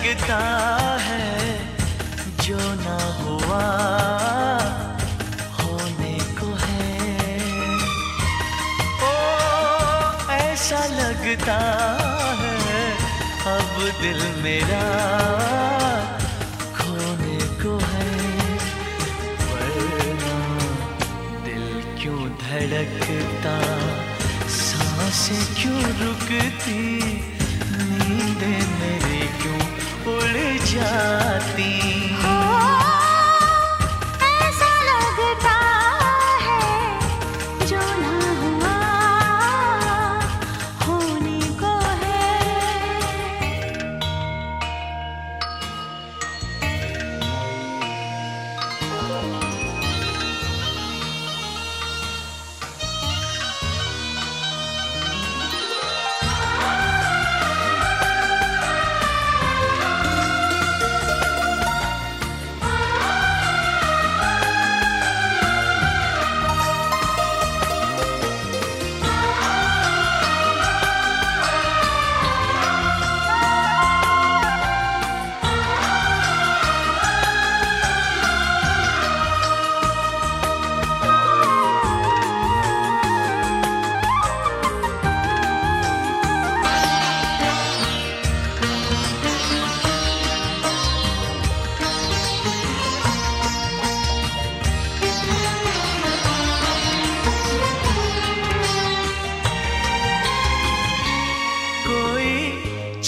लगता है जो ना हुआ होने को है। ओ, ऐसा लगता है अब दिल मेरा खोने को है। वरना दिल क्यों धड़कता, साँसें क्यों रुकती Shine.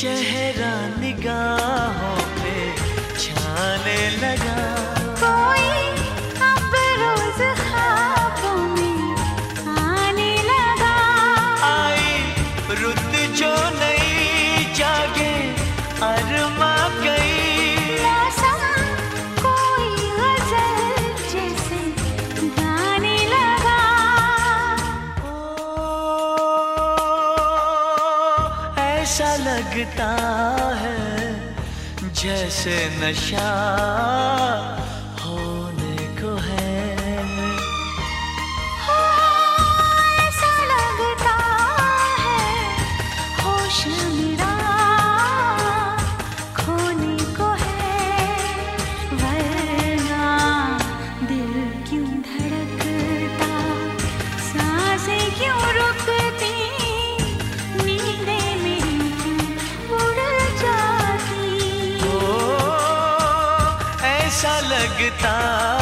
चेहरा निगाहों ऐसा लगता है जैसे नशा लगता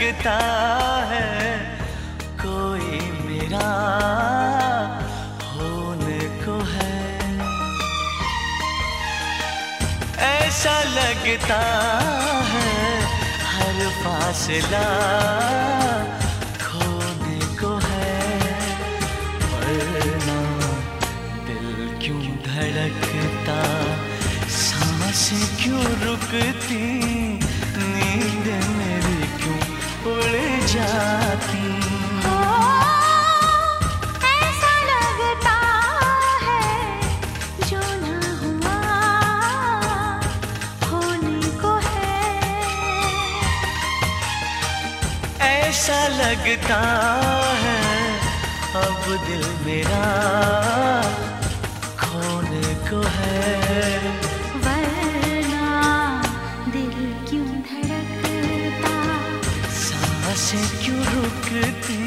लगता है, कोई मेरा होने को है। ऐसा लगता है, हर फासला खोने को है। वरना दिल क्यों धड़कता, साँसें क्यों रुकती? जाती। ओ, ऐसा लगता है जो ना को है। ऐसा लगता है अब दिल मेरा खोने को है। साँसें क्यों रुकती?